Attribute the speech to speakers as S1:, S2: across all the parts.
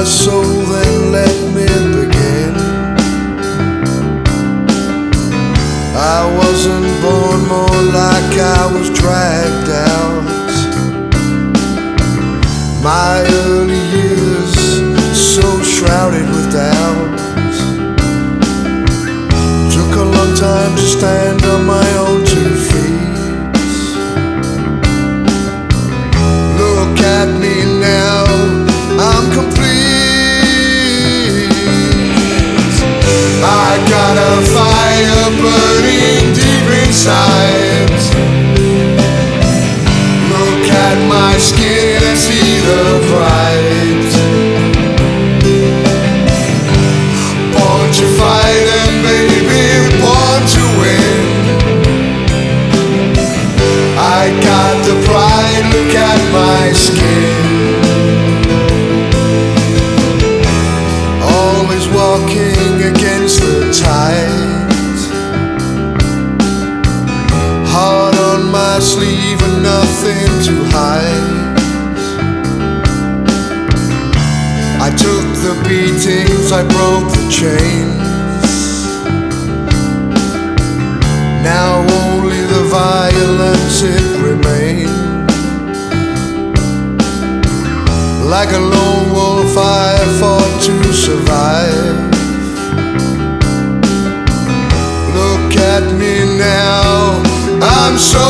S1: my soul, then let me begin. I wasn't born more like I was dragged out. My early years, so shrouded with doubts took a long time to stand on my skin and see the. Born to fight and baby, born to win. I got the pride, look at my skin. Always walking beatings, I broke the chains. Now only the violence it remains. Like a lone wolf, I fought to survive. Look at me now, I'm so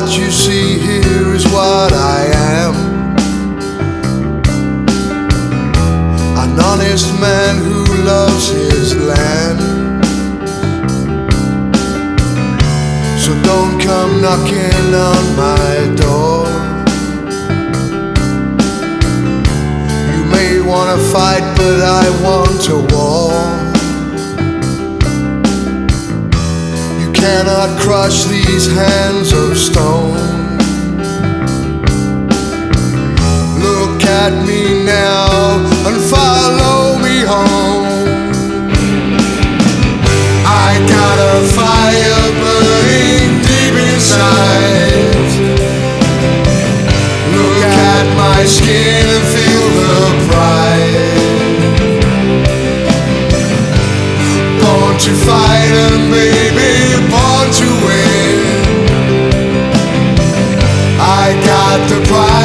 S1: what you see here is what I am. An honest man who loves his land. So don't come knocking on my door. You may wanna fight, but I want a war. Cannot crush these hands of stone. Look at me now and follow me home. I got a fire burning deep inside. Look at my skin and feel the pride. Fight and the pride.